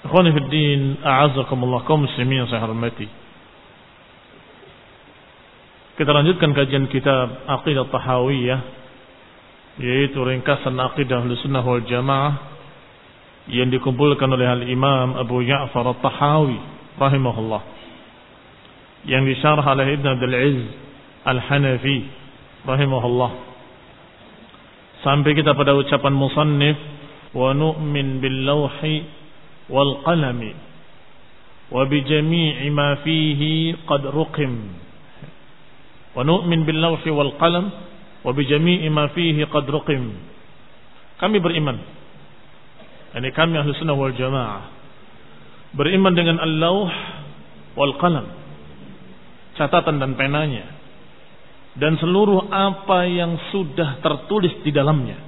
Ikhwani fi din, a'azzakumullah kaum muslimin yang saya hormati. Kita lanjutkan kajian kitab Aqidah Tahawiyah yaitu ringkasan akidah Ahlussunnah wal Jamaah yang dikumpulkan oleh Al-Imam Abu Ja'far At-Tahawi rahimahullah yang disyarah oleh Ibn Abdul Aziz Al-Hanafi rahimahullah sampai kita pada ucapan musannif wa nu'min bil lawhi ruqim. Wa nu'min bil lawhi wal qalam wa bi jami'i ma fihi qad ruqim. Kami beriman. Ini kami ahli sunnah wal jamaah. Beriman dengan wal qalam. Catatan dan penanya. Dan seluruh apa yang sudah tertulis di dalamnya.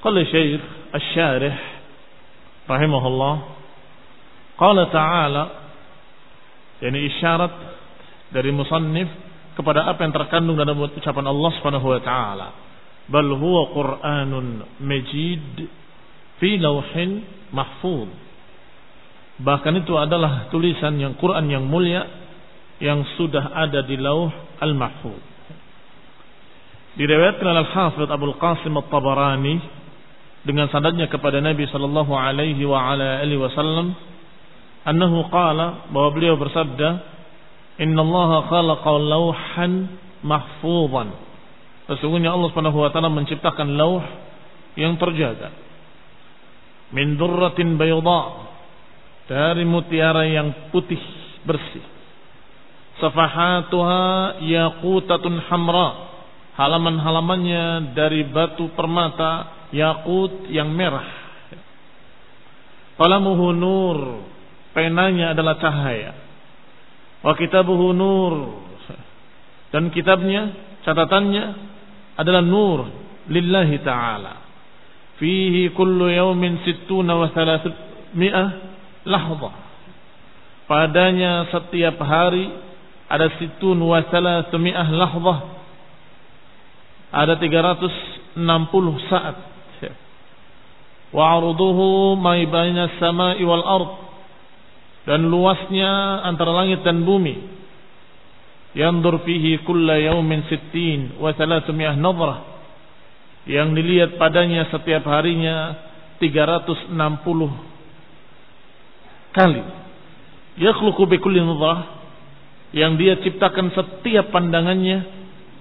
Qala syekh asy-syarih rahimahullah. Qala ta'ala yani isyarat dari musannif kepada apa yang terkandung dalam ucapan Allah Subhanahu wa taala. Bal huwa qur'anun majid fi lauhin mahfuz. Bahkan itu adalah tulisan yang Quran yang mulia yang sudah ada di lauh al-mahfuz. Diriwayatkan oleh Al-Hafidz Abu Qasim At-Tabarani dengan sanadnya kepada Nabi sallallahu alaihi wa ala alihi wasallam annahu qala bahwa beliau bersabda innallaha khalaqa lauhan mahfuzan. Sesungguhnya Allah Subhanahu wa taala menciptakan lauh yang terjaga. Min durratin bayda dari mutiara yang putih bersih. Safahatuha yaqutatun hamra halaman-halamannya dari batu permata yakut yang merah. Qalamuhu nur. Penanya adalah cahaya. Wa kitabuhu nur. Dan kitabnya catatannya adalah nur. Lillahi ta'ala. Fihi kullu yawmin sittuna wa thalathmi'ah lahza. Padanya setiap hari ada situn wa thalathmi'ah lahza. Ada 360 saat wa arduhu ma baina samai dan luasnya antara langit dan bumi. Yandur fihi kulla yaumin sittin wa thalathumiyah nadrah. Yang dilihat padanya setiap harinya 360 kali. Yakhluqu bi kulli nadrah yang dia ciptakan setiap pandangannya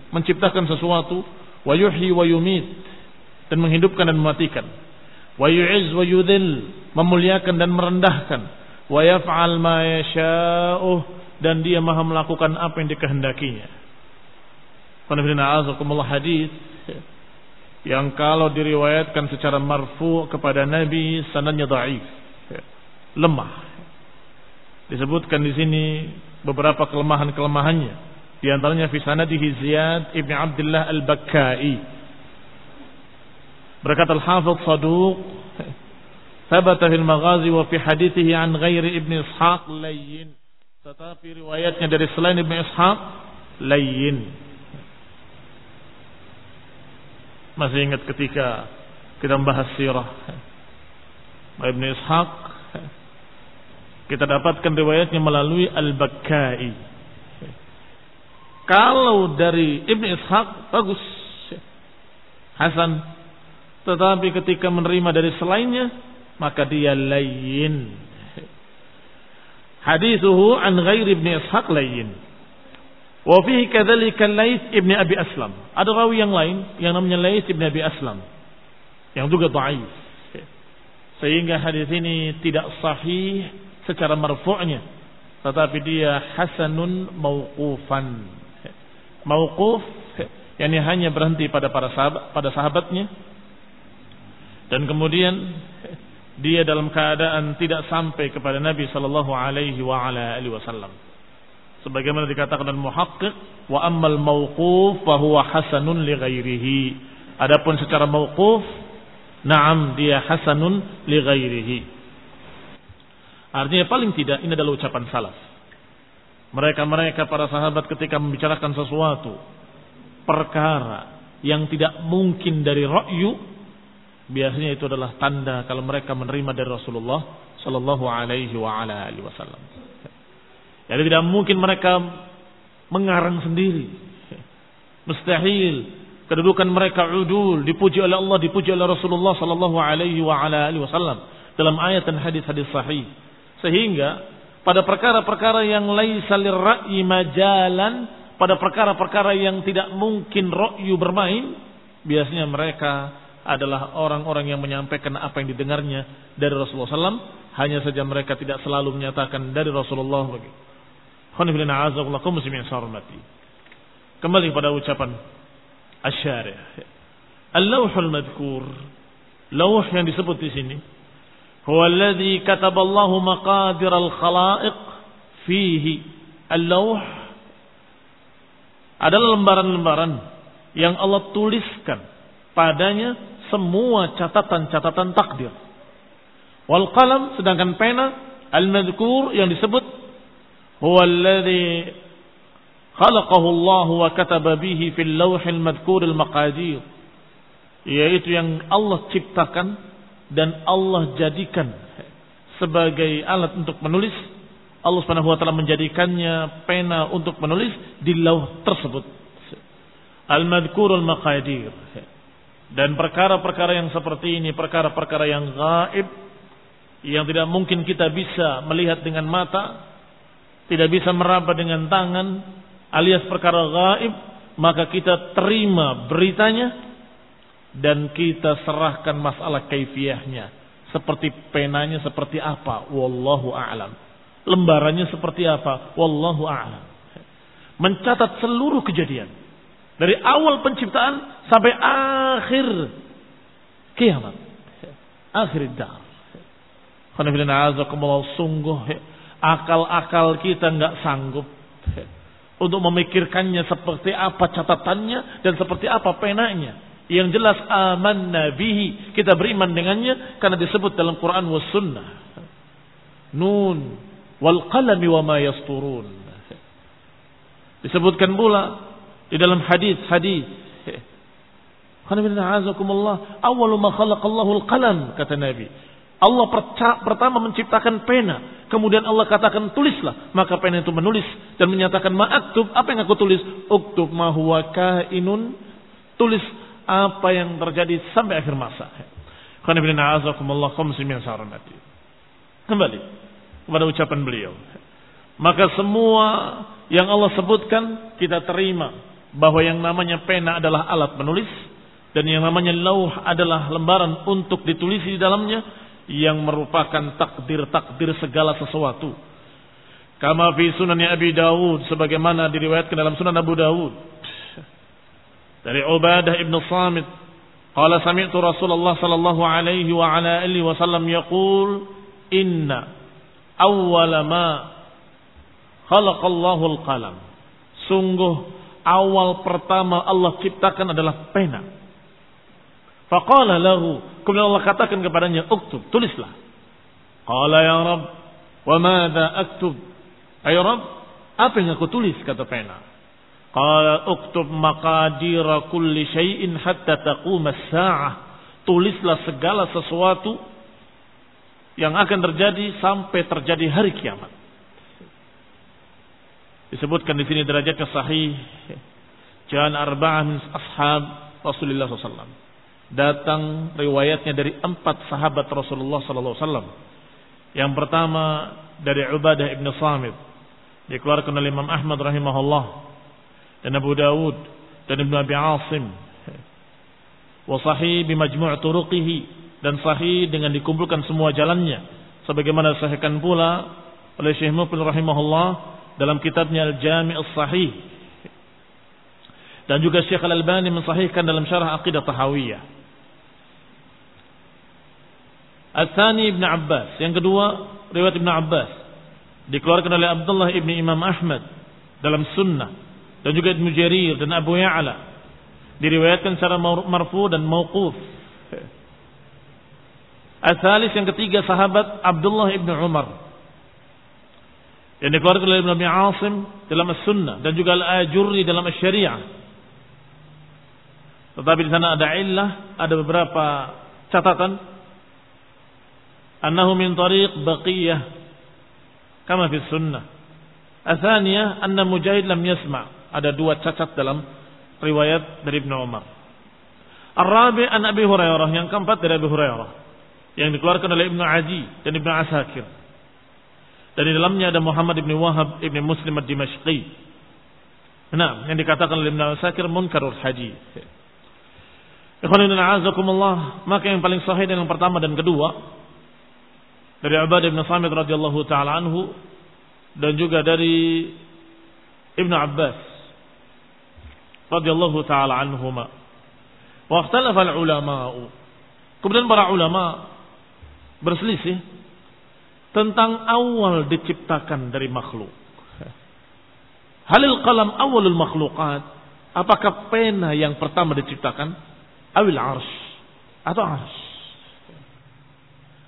menciptakan sesuatu wa yuhyi wa yumit dan menghidupkan dan mematikan wa yu'izz wa yudhil memuliakan dan merendahkan wa yaf'al ma yasha'u dan dia maha melakukan apa yang dikehendakinya. Qanifina hadis yang kalau diriwayatkan secara marfu kepada Nabi sanadnya dhaif. Lemah. Disebutkan di sini beberapa kelemahan-kelemahannya. Di antaranya fi sanadihi Ziyad ibn Abdullah al-Bakkai. Berkata Al-Hafidh Saduq Thabata fil maghazi wa fi hadithihi an ghairi Ibn Ishaq layyin. Tetapi riwayatnya dari selain Ibn Ishaq layyin. Masih ingat ketika kita membahas sirah Ibn Ishaq kita dapatkan riwayatnya melalui Al-Bakkai. Kalau dari Ibn Ishaq bagus. Hasan tetapi ketika menerima dari selainnya maka dia layin. Hadithuhu an ghair ibn Ishaq layin. Wa fihi kadzalika Laits ibn Abi Aslam. Ada rawi yang lain yang namanya Laits ibn Abi Aslam yang juga dhaif. Sehingga hadis ini tidak sahih secara marfu'nya, tetapi dia hasanun mauqufan. Mauquf yakni hanya berhenti pada para sahabat pada sahabatnya dan kemudian dia dalam keadaan tidak sampai kepada Nabi sallallahu alaihi wa ala alihi wasallam. Sebagaimana dikatakan dalam muhaqqiq wa ammal mauquf fa huwa hasanun li ghairihi. Adapun secara mauquf, na'am dia hasanun li ghairihi. Artinya paling tidak ini adalah ucapan salaf. Mereka-mereka para sahabat ketika membicarakan sesuatu perkara yang tidak mungkin dari ra'yu biasanya itu adalah tanda kalau mereka menerima dari Rasulullah Shallallahu Alaihi Wasallam. Jadi tidak mungkin mereka mengarang sendiri. Mustahil. Kedudukan mereka udul, dipuji oleh Allah, dipuji oleh Rasulullah Shallallahu Alaihi Wasallam dalam ayat dan hadis-hadis sahih. Sehingga pada perkara-perkara yang laisa lirra'i majalan, pada perkara-perkara yang tidak mungkin ra'yu bermain, biasanya mereka adalah orang-orang yang menyampaikan apa yang didengarnya dari Rasulullah SAW. Hanya saja mereka tidak selalu menyatakan dari Rasulullah. Kembali pada ucapan Asyari. Al-lawhul madkur. Lawh yang disebut di sini. Huwa alladhi kataballahu maqadir al-khalaiq fihi. Al-lawh adalah lembaran-lembaran yang Allah tuliskan padanya semua catatan-catatan takdir. Wal qalam sedangkan pena al-madhkur yang disebut huwa alladhi khalaqahu Allah wa kataba bihi fil lawhil madhkur al-maqadir yaitu yang Allah ciptakan dan Allah jadikan sebagai alat untuk menulis. Allah Subhanahu wa taala menjadikannya pena untuk menulis di lauh tersebut. Al-madhkur al-maqadir dan perkara-perkara yang seperti ini, perkara-perkara yang gaib, yang tidak mungkin kita bisa melihat dengan mata, tidak bisa meraba dengan tangan, alias perkara gaib, maka kita terima beritanya dan kita serahkan masalah kaifiahnya. Seperti penanya seperti apa, wallahu a'lam. Lembarannya seperti apa, wallahu a'lam. Mencatat seluruh kejadian dari awal penciptaan sampai akhir kiamat. Akhir dah. Sungguh akal-akal kita nggak sanggup untuk memikirkannya seperti apa catatannya dan seperti apa penanya. Yang jelas aman nabihi kita beriman dengannya karena disebut dalam Quran was sunnah. Nun wal qalami wa ma yasturun. Disebutkan pula di dalam hadis-hadis. Awalu ma khalaqallahu al-qalam kata Nabi. Allah pertama menciptakan pena. Kemudian Allah katakan tulislah. Maka pena itu menulis dan menyatakan ma'aktub. Apa yang aku tulis? Uktub ma huwa kainun. Tulis apa yang terjadi sampai akhir masa. Kembali kepada ucapan beliau. Maka semua yang Allah sebutkan kita terima bahwa yang namanya pena adalah alat menulis dan yang namanya lauh adalah lembaran untuk ditulis di dalamnya yang merupakan takdir-takdir segala sesuatu. Kama fi sunan Abi Dawud sebagaimana diriwayatkan dalam sunan Abu Dawud dari Ubadah ibn Samit qala sami'tu Rasulullah sallallahu alaihi wa ala alihi wasallam yaqul inna awwala ma khalaqallahu al-qalam sungguh awal pertama Allah ciptakan adalah pena Faqala lahu. Kemudian Allah katakan kepadanya, uktub, tulislah. Qala ya Rab, wa madha aktub? Ayo Rab, apa yang aku tulis? Kata pena. Qala uktub maqadira kulli syai'in hatta taqum as-sa'ah. Tulislah segala sesuatu yang akan terjadi sampai terjadi hari kiamat. Disebutkan di sini derajatnya sahih. Jangan arba'ah min ashab Rasulullah SAW datang riwayatnya dari empat sahabat Rasulullah wasallam. Yang pertama dari Ubadah ibn Samit dikeluarkan oleh Imam Ahmad rahimahullah dan Abu Dawud dan Ibn Abi Asim wa sahih bimajmu' turuqihi dan sahih dengan dikumpulkan semua jalannya sebagaimana disahihkan pula oleh Syekh Mufil rahimahullah dalam kitabnya Al-Jami' As-Sahih dan juga Syekh Al-Albani mensahihkan dalam syarah Aqidah Tahawiyah Al-Thani Ibn Abbas. Yang kedua, riwayat Ibn Abbas. Dikeluarkan oleh Abdullah Ibn Imam Ahmad dalam sunnah. Dan juga Ibn Jarir dan Abu Ya'la. Diriwayatkan secara marfu dan mauquf. Al-Thalis yang ketiga sahabat Abdullah Ibn Umar yang dikeluarkan oleh Ibn Abi Asim dalam Sunnah dan juga al-ajuri dalam Syariah. Tetapi di sana ada illah, ada beberapa catatan. Annahu min tariq baqiyah kama fi sunnah. Asaniya anna Mujahid lam yasma. Ada dua cacat dalam riwayat dari Ibn Umar. Ar-Rabi an Abi Hurairah yang keempat dari Abi Hurairah yang dikeluarkan oleh Ibn Aji dan Ibn Asakir dan di dalamnya ada Muhammad Ibnu Wahab Ibnu Muslim ad-Dimashqi nah yang dikatakan oleh Ibnu Asakir munkarul haji Ikhwanina a'azakumullah maka yang paling sahih dan yang pertama dan kedua dari Ubadah bin Samit radhiyallahu taala anhu dan juga dari Ibnu Abbas radhiyallahu taala anhuma. Wa ikhtalafa al-ulama. Kemudian para ulama berselisih tentang awal diciptakan dari makhluk. Halil qalam awalul makhluqat? Apakah pena yang pertama diciptakan? Awil arsh atau arsh?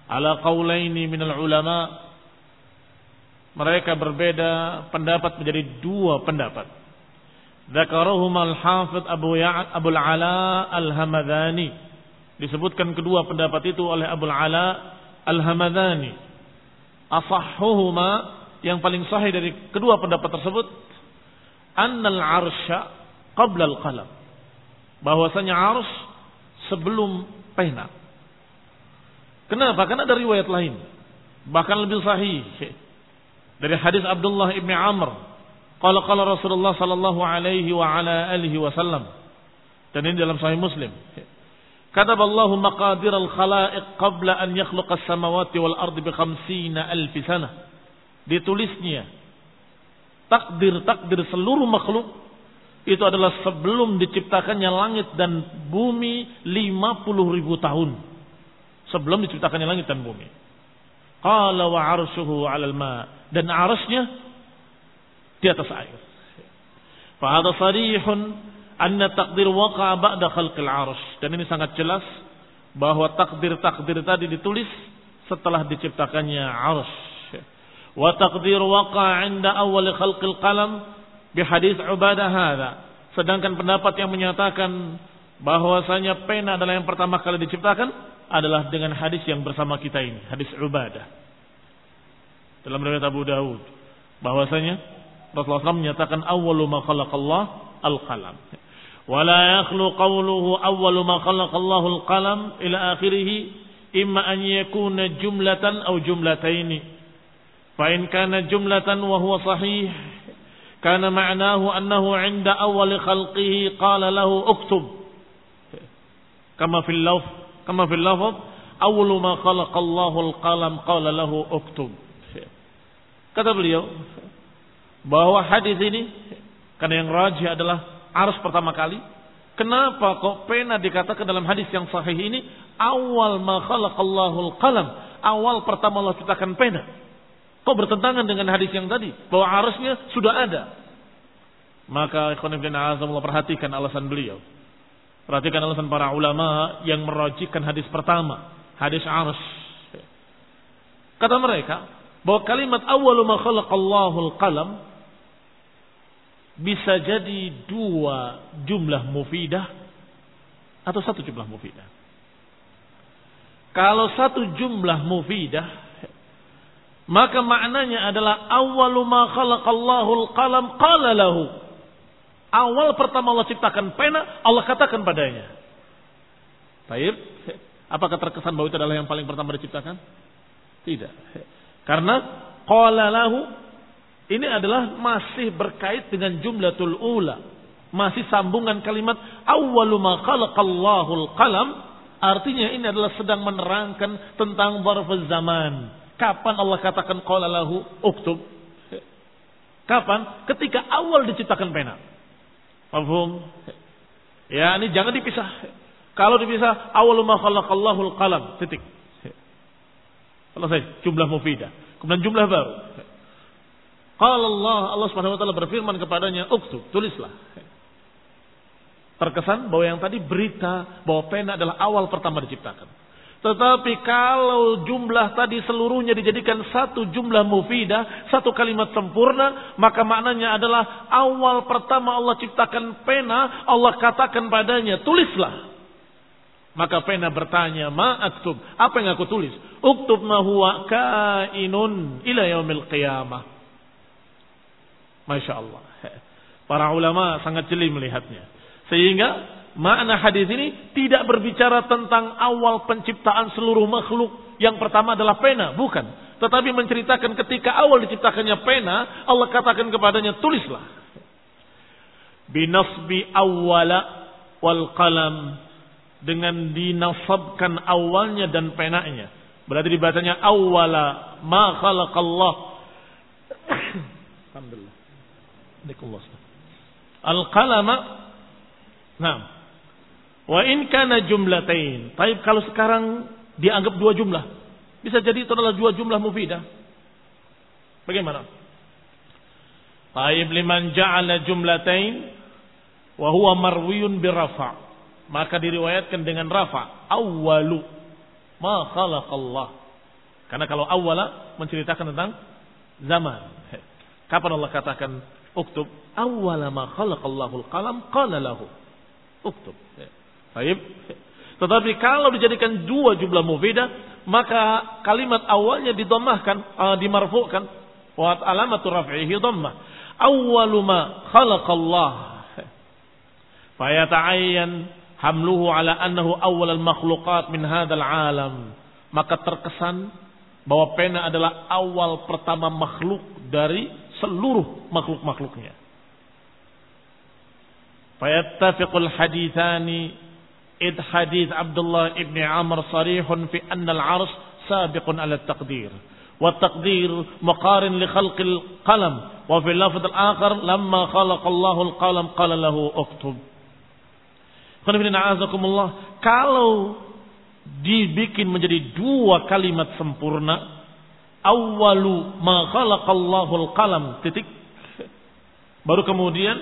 ala qaulaini minal ulama mereka berbeda pendapat menjadi dua pendapat Dzakarahum al-Hafidh Abu Ya'ad Abu Al-Ala Al-Hamadani disebutkan kedua pendapat itu oleh Abu Al-Ala Al-Hamadani asahhuhuma yang paling sahih dari kedua pendapat tersebut annal arsya qabla al-qalam bahwasanya ars sebelum pena Kenapa? Karena ada riwayat lain. Bahkan lebih sahih. Dari hadis Abdullah ibn Amr. Qala qala Rasulullah sallallahu alaihi wa ala alihi wasallam. Dan ini dalam sahih Muslim. Katab Allah maqadir al-khalaiq qabla an yakhluqa as-samawati wal ardi bi khamsina alf sana. Ditulisnya takdir-takdir seluruh makhluk itu adalah sebelum diciptakannya langit dan bumi 50 ribu tahun sebelum diciptakannya langit dan bumi. Qala wa arshuhu 'alal ma dan arsy di atas air. Fa hadha sarihun anna taqdir waqa'a ba'da khalqil arsh. Dan ini sangat jelas bahwa takdir-takdir tadi ditulis setelah diciptakannya arsh. Wa taqdir waqa'a 'inda awal khalqil qalam bi hadis Ubadah hadha. Sedangkan pendapat yang menyatakan bahwasanya pena adalah yang pertama kali diciptakan adalah dengan hadis yang bersama kita ini, hadis Ubadah. Dalam riwayat Abu Dawud bahwasanya Rasulullah SAW menyatakan awwalu ma khalaqallah al-qalam. Wa la yakhlu qawluhu awwalu ma khalaqallahu al-qalam ila akhirih imma an yakuna jumlatan aw jumlataini. Fa in kana jumlatan wa huwa sahih kana ma'nahu annahu 'inda awwal khalqihi qala lahu uktub. Kama fil lafz kama fil lafz awwalu ma khalaqallahu al-qalam qala lahu uktub. Kata beliau bahwa hadis ini karena yang rajih adalah arus pertama kali. Kenapa kok pena dikatakan dalam hadis yang sahih ini awal ma khalaqallahu al-qalam, awal pertama Allah ciptakan pena. Kok bertentangan dengan hadis yang tadi bahwa arusnya sudah ada. Maka ikhwan azamullah perhatikan alasan beliau. Perhatikan alasan para ulama yang merajihkan hadis pertama, hadis arus. Kata mereka, bahwa kalimat awwalu ma khalaqallahu al-qalam bisa jadi dua jumlah mufidah atau satu jumlah mufidah. Kalau satu jumlah mufidah maka maknanya adalah awwalu ma khalaqallahu al-qalam qala lahu. Awal pertama Allah ciptakan pena, Allah katakan padanya. Baik, apakah terkesan bahwa itu adalah yang paling pertama diciptakan? Tidak. Karena qala lahu ini adalah masih berkait dengan jumlatul ula. Masih sambungan kalimat awwalu ma khalaqallahu qalam artinya ini adalah sedang menerangkan tentang zarfuz zaman. Kapan Allah katakan qala lahu uktub? Kapan? Ketika awal diciptakan pena. Paham? Ya, ini jangan dipisah. Kalau dipisah awwalu ma khalaqallahu qalam titik. Selesai jumlah mufidah. Kemudian jumlah baru. Kalau Allah Allah Subhanahu wa taala berfirman kepadanya, "Uktub, tulislah." Terkesan bahwa yang tadi berita bahwa pena adalah awal pertama diciptakan. Tetapi kalau jumlah tadi seluruhnya dijadikan satu jumlah mufidah, satu kalimat sempurna, maka maknanya adalah awal pertama Allah ciptakan pena, Allah katakan padanya, tulislah. Maka pena bertanya, ma aktub? Apa yang aku tulis? Uktub ma huwa kainun ila yaumil qiyamah. Masya Allah. Para ulama sangat jeli melihatnya. Sehingga makna hadis ini tidak berbicara tentang awal penciptaan seluruh makhluk. Yang pertama adalah pena. Bukan. Tetapi menceritakan ketika awal diciptakannya pena, Allah katakan kepadanya, tulislah. Binasbi awwala wal qalam dengan dinasabkan awalnya dan penanya. Berarti dibacanya awwala ma khalaqallah. Alhamdulillah. Al-qalama Nah. Wa in kana jumlatain. Tapi kalau sekarang dianggap dua jumlah. Bisa jadi itu adalah dua jumlah mufidah. Bagaimana? Taib liman ja'ala jumlatain wa huwa marwiyun birafa' maka diriwayatkan dengan rafa awalu ma khalaqallah karena kalau awala menceritakan tentang zaman kapan Allah katakan uktub. Awala ma khalaqallahul qalam qala lahu. Uktub. Baik. Tetapi kalau dijadikan dua jumlah mufidah maka kalimat awalnya didomahkan uh, dimarfukan. Wa alamatu raf'ihi dhammah. Awwalu ma khalaqallah. Fayata'ayyan hamluhu ala annahu awal al makhluqat min hadzal alam. Maka terkesan bahwa pena adalah awal pertama makhluk dari seluruh makhluk-makhluknya fayattafiqul hadithani id hadith Abdullah ibn Amr sarihun fi anna al-'arsh sabiqun ala taqdir والتقدير مقارن لخلق القلم وفي اللفظ الآخر لما خلق الله القلم قال له اكتب kalau dibikin menjadi dua kalimat sempurna, awalu ma khalaqallahu qalam titik. Baru kemudian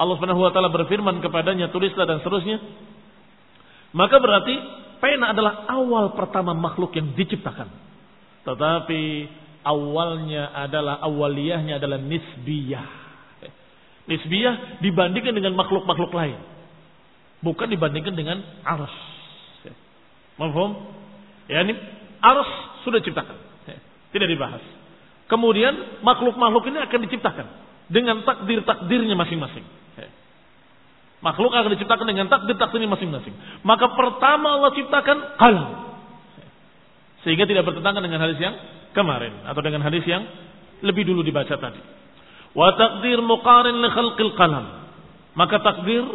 Allah Subhanahu wa taala berfirman kepadanya tulislah dan seterusnya. Maka berarti pena adalah awal pertama makhluk yang diciptakan. Tetapi awalnya adalah awaliyahnya adalah nisbiyah. Nisbiyah dibandingkan dengan makhluk-makhluk lain. Bukan dibandingkan dengan arus. Mafhum? Ya ini arus sudah diciptakan. Tidak dibahas. Kemudian makhluk-makhluk ini akan diciptakan dengan takdir-takdirnya masing-masing. Makhluk akan diciptakan dengan takdir-takdirnya masing-masing. Maka pertama Allah ciptakan qalam. Sehingga tidak bertentangan dengan hadis yang kemarin atau dengan hadis yang lebih dulu dibaca tadi. Wa takdir muqarin li khalqil qalam. Maka takdir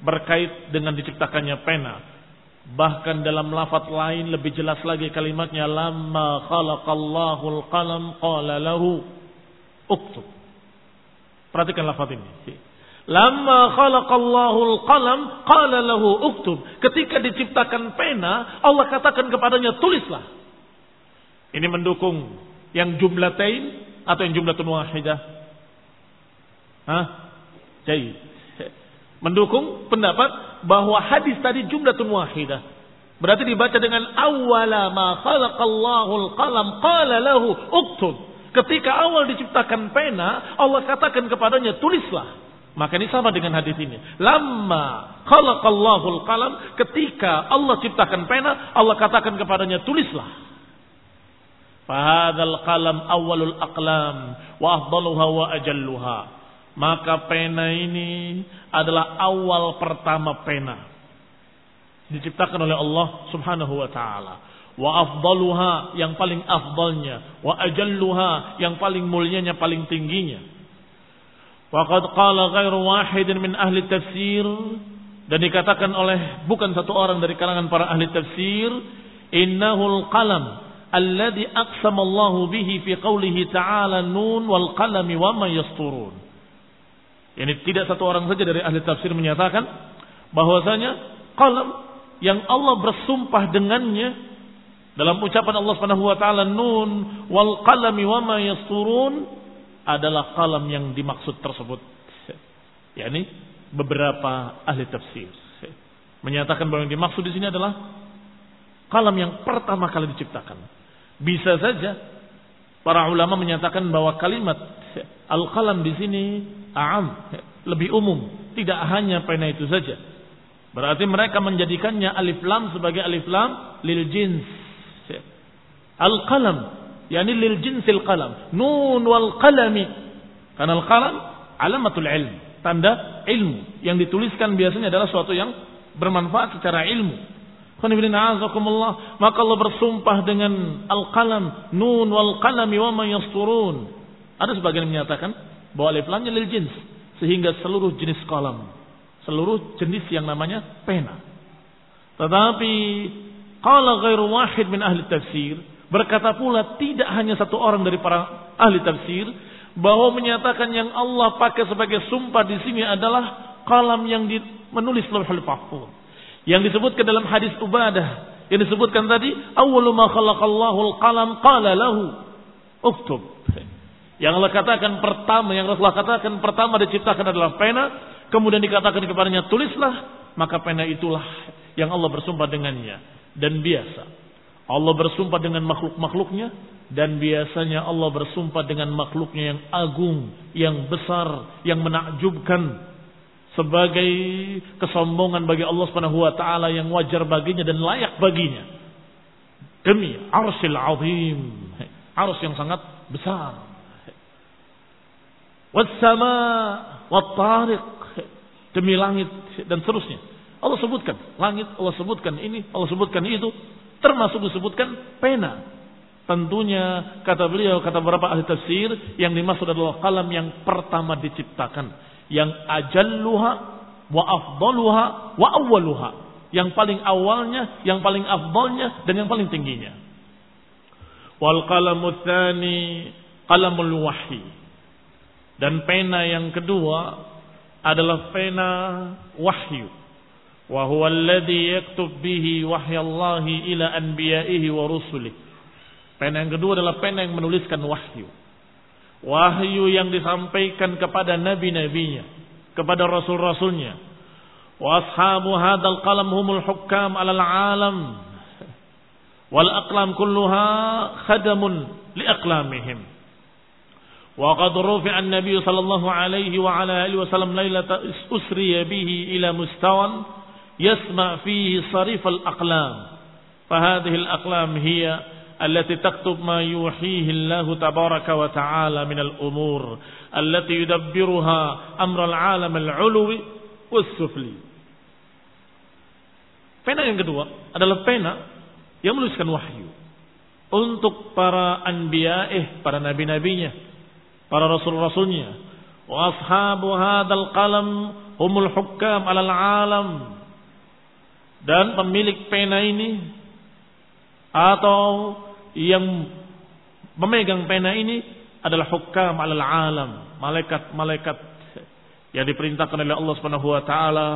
berkait dengan diciptakannya pena. Bahkan dalam lafaz lain lebih jelas lagi kalimatnya lamma khalaqallahu al-qalam qala lahu uktub. Perhatikan lafaz ini. Lamma khalaqallahu al-qalam qala lahu uktub. Ketika diciptakan pena, Allah katakan kepadanya tulislah. Ini mendukung yang jumlatain atau yang jumlatun wahidah? Hah? Jadi mendukung pendapat bahwa hadis tadi jumlatun wahidah. Berarti dibaca dengan awwala ma khalaqallahu al-qalam qala lahu uktub. Ketika awal diciptakan pena, Allah katakan kepadanya tulislah. Maka ini sama dengan hadis ini. Lama khalaqallahu qalam ketika Allah ciptakan pena, Allah katakan kepadanya tulislah. Fahadzal qalam awalul aqlam wa afdaluha wa ajalluha. Maka pena ini adalah awal pertama pena. Diciptakan oleh Allah Subhanahu wa taala. Wa afdaluha yang paling afdalnya, wa ajalluha yang paling mulianya, paling tingginya. Waqad qala ghairu wahidin min ahli tafsir dan dikatakan oleh bukan satu orang dari kalangan para ahli tafsir innahul qalam alladhi aqsama Allah bihi fi qawlihi ta'ala nun wal qalami wa ma yasturun. Ini tidak satu orang saja dari ahli tafsir menyatakan bahwasanya qalam yang Allah bersumpah dengannya dalam ucapan Allah Subhanahu wa taala nun wal qalami wa ma yasturun adalah kalam yang dimaksud tersebut. yakni beberapa ahli tafsir menyatakan bahwa yang dimaksud di sini adalah kalam yang pertama kali diciptakan. Bisa saja para ulama menyatakan bahwa kalimat al-qalam di sini a'am, lebih umum, tidak hanya pena itu saja. Berarti mereka menjadikannya alif lam sebagai alif lam lil jins. Al-qalam yakni lil jinsil qalam. Nun wal qalami. Karena al qalam alamatul ilm tanda ilmu. Yang dituliskan biasanya adalah suatu yang bermanfaat secara ilmu. Maka Allah bersumpah dengan al-qalam nun wal qalami wa ma yasturun ada sebagian menyatakan bahwa alif lamnya lil jins sehingga seluruh jenis kalam seluruh jenis yang namanya pena tetapi qala ghairu wahid min ahli tafsir Berkata pula tidak hanya satu orang dari para ahli tafsir bahwa menyatakan yang Allah pakai sebagai sumpah di sini adalah kalam yang di, menulis Lauhul Mahfuz. Yang disebutkan dalam hadis Ubadah yang disebutkan tadi awwalu ma khalaqallahu al-qalam qala lahu uktub. Yang Allah katakan pertama, yang Rasulullah katakan pertama diciptakan adalah pena, kemudian dikatakan kepadanya tulislah, maka pena itulah yang Allah bersumpah dengannya. Dan biasa. Allah bersumpah dengan makhluk-makhluknya. Dan biasanya Allah bersumpah dengan makhluknya yang agung, yang besar, yang menakjubkan. Sebagai kesombongan bagi Allah Subhanahu wa taala yang wajar baginya dan layak baginya. Demi arsil azim, ars yang sangat besar. Wassama wattariq demi langit dan seterusnya. Allah sebutkan langit, Allah sebutkan ini, Allah sebutkan itu Termasuk disebutkan pena. Tentunya kata beliau, kata beberapa ahli tafsir, yang dimaksud adalah kalam yang pertama diciptakan. Yang ajalluha wa afdaluha wa awwaluha. Yang paling awalnya, yang paling afdalnya, dan yang paling tingginya. Wal qalamu tsani qalamul wahyi. Dan pena yang kedua adalah pena wahyu wa huwa alladhi yaktub bihi wahyallahi ila anbiya'ihi wa rusulih. Pena yang kedua adalah pena yang menuliskan wahyu. Wahyu yang disampaikan kepada nabi-nabinya, kepada rasul-rasulnya. Wa ashabu hadzal qalam humul hukam 'alal 'alam. Wal aqlam kulluha khadamun li aqlamihim. وقد رفع النبي صلى الله عليه وعلى آله وسلم ليلة أسري به إلى مستوى يسمع فيه صريف الأقلام. فهذه الأقلام هي التي تكتب ما يوحيه الله تبارك وتعالى من الأمور التي يدبرها أمر العالم العلوي والسفلي. Pena yang kedua هذا pena yang menuliskan wahyu untuk para anbiya'ih, para nabi-nabinya, para rasul-rasulnya. Wa ashabu hadzal qalam humul hukam alal alam. Dan pemilik pena ini atau yang memegang pena ini adalah hukam alal alam, malaikat-malaikat yang diperintahkan oleh Allah Subhanahu wa taala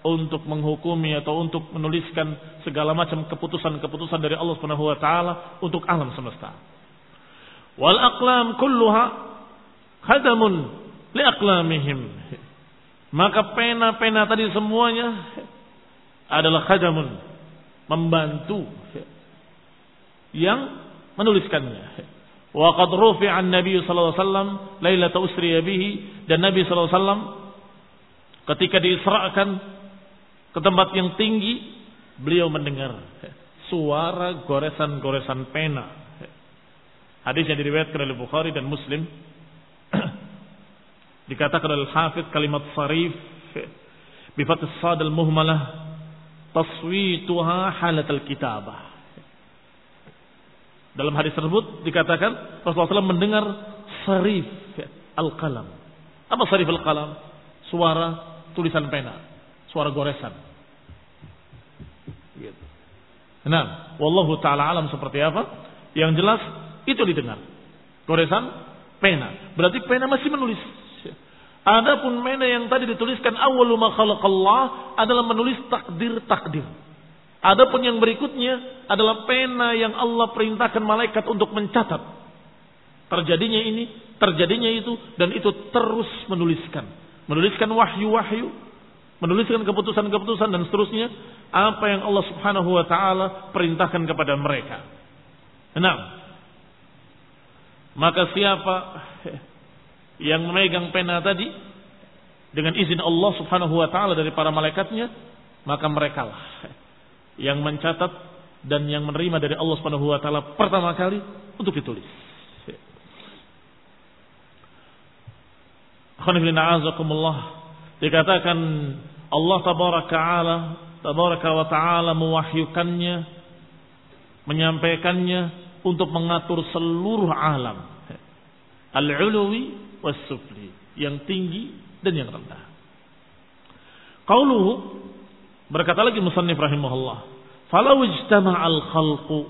untuk menghukumi atau untuk menuliskan segala macam keputusan-keputusan dari Allah Subhanahu wa taala untuk alam semesta. Wal aqlam kulluha khadamun li aqlamihim. Maka pena-pena tadi semuanya adalah khadamun, membantu yang menuliskannya. Wa qad rufi'a an-nabiy sallallahu alaihi wasallam lailata usriya bihi dan Nabi sallallahu alaihi wasallam ketika diisrakan ke tempat yang tinggi beliau mendengar suara goresan-goresan pena. Hadis yang diriwayatkan oleh Bukhari dan Muslim dikatakan oleh Hafiz kalimat sarif bi fath sad al-muhmalah taswituha halat al-kitabah dalam hadis tersebut dikatakan Rasulullah SAW mendengar sarif al-qalam. Apa sarif al-qalam? Suara tulisan pena, suara goresan. Gitu. Nah, wallahu taala alam seperti apa? Yang jelas itu didengar. Goresan pena. Berarti pena masih menulis. Adapun pena yang tadi dituliskan awwalu ma adalah menulis takdir-takdir. Adapun yang berikutnya adalah pena yang Allah perintahkan malaikat untuk mencatat. Terjadinya ini, terjadinya itu, dan itu terus menuliskan. Menuliskan wahyu-wahyu, menuliskan keputusan-keputusan dan seterusnya. Apa yang Allah subhanahu wa ta'ala perintahkan kepada mereka. Nah, maka siapa yang memegang pena tadi, dengan izin Allah subhanahu wa ta'ala dari para malaikatnya, maka mereka lah yang mencatat dan yang menerima dari Allah Subhanahu wa taala pertama kali untuk ditulis. dikatakan Allah tabaraka taala tabaraka wa taala mewahyukannya menyampaikannya untuk mengatur seluruh alam al-uluwi was-sufli yang tinggi dan yang rendah. Qauluhu Berkata lagi musannif rahimahullah, "Falau ijtama'al khalqu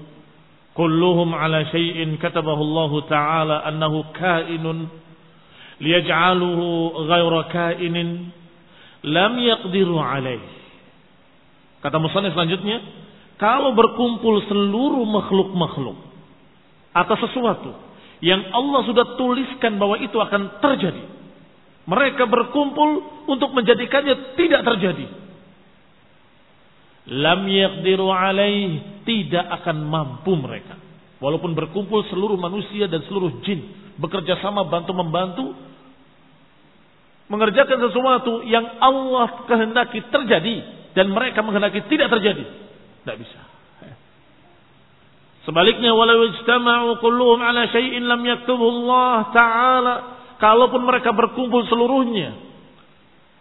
kulluhum ala syai'in katabahu Allah taala annahu kainun liyaj'aluhu ghayra kainin lam yaqdiru alaih." Kata musannif selanjutnya, kalau berkumpul seluruh makhluk-makhluk atas sesuatu yang Allah sudah tuliskan bahwa itu akan terjadi. Mereka berkumpul untuk menjadikannya tidak terjadi. Lam yaqdiru alaih tidak akan mampu mereka. Walaupun berkumpul seluruh manusia dan seluruh jin bekerja sama bantu membantu mengerjakan sesuatu yang Allah kehendaki terjadi dan mereka menghendaki tidak terjadi tidak bisa sebaliknya walau ijtama'u kulluhum ala syai'in lam yaktubu Allah taala kalaupun mereka berkumpul seluruhnya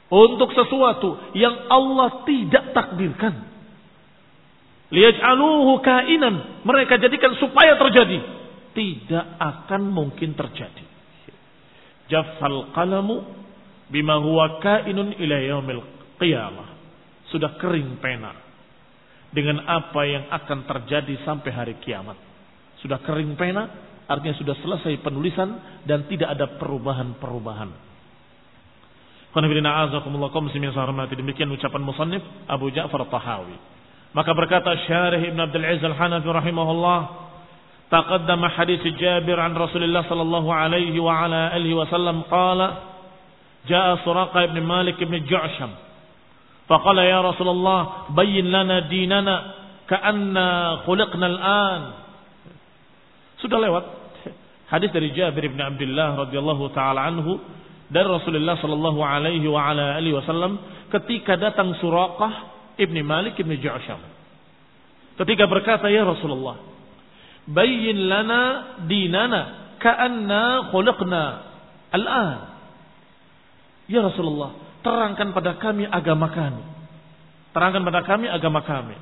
untuk sesuatu yang Allah tidak takdirkan Liyaj'aluhu kainan. Mereka jadikan supaya terjadi. Tidak akan mungkin terjadi. Jaffal qalamu bima huwa kainun ila yaumil qiyamah. Sudah kering pena. Dengan apa yang akan terjadi sampai hari kiamat. Sudah kering pena, artinya sudah selesai penulisan dan tidak ada perubahan-perubahan. Demikian ucapan musannif Abu Ja'far Tahawi. Maka berkata Syarih Ibn Abdul Aziz Al-Hanafi rahimahullah, taqaddama hadis Jabir an Rasulullah sallallahu alaihi wa ala alihi ibn Malik ibn Ju'sham faqala ya Rasulullah bayyin lana dinana ka'anna khuliqna al-an sudah lewat hadis dari Jabir ibn Abdullah radhiyallahu taala anhu dari Rasulullah sallallahu alaihi wa ala alihi wasallam ketika datang Suraqah Ibni Malik Ibni Ja'sham. ketika berkata ya Rasulullah bayyin lana dinana ka'anna khuliqna al-an ya Rasulullah terangkan pada kami agama kami terangkan pada kami agama kami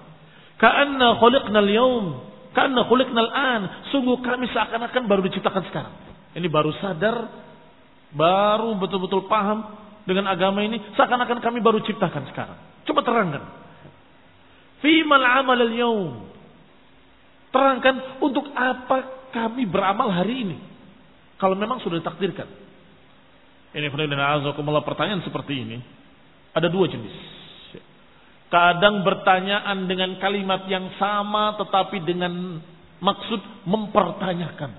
ka'anna khuliqna al-yawm ka'anna khuliqna al-an sungguh kami seakan-akan baru diciptakan sekarang ini baru sadar baru betul-betul paham dengan agama ini seakan-akan kami baru ciptakan sekarang coba terangkan Fimal amal al-yawm. Terangkan untuk apa kami beramal hari ini. Kalau memang sudah ditakdirkan. Ini pertanyaan seperti ini. Ada dua jenis. Kadang bertanyaan dengan kalimat yang sama tetapi dengan maksud mempertanyakan.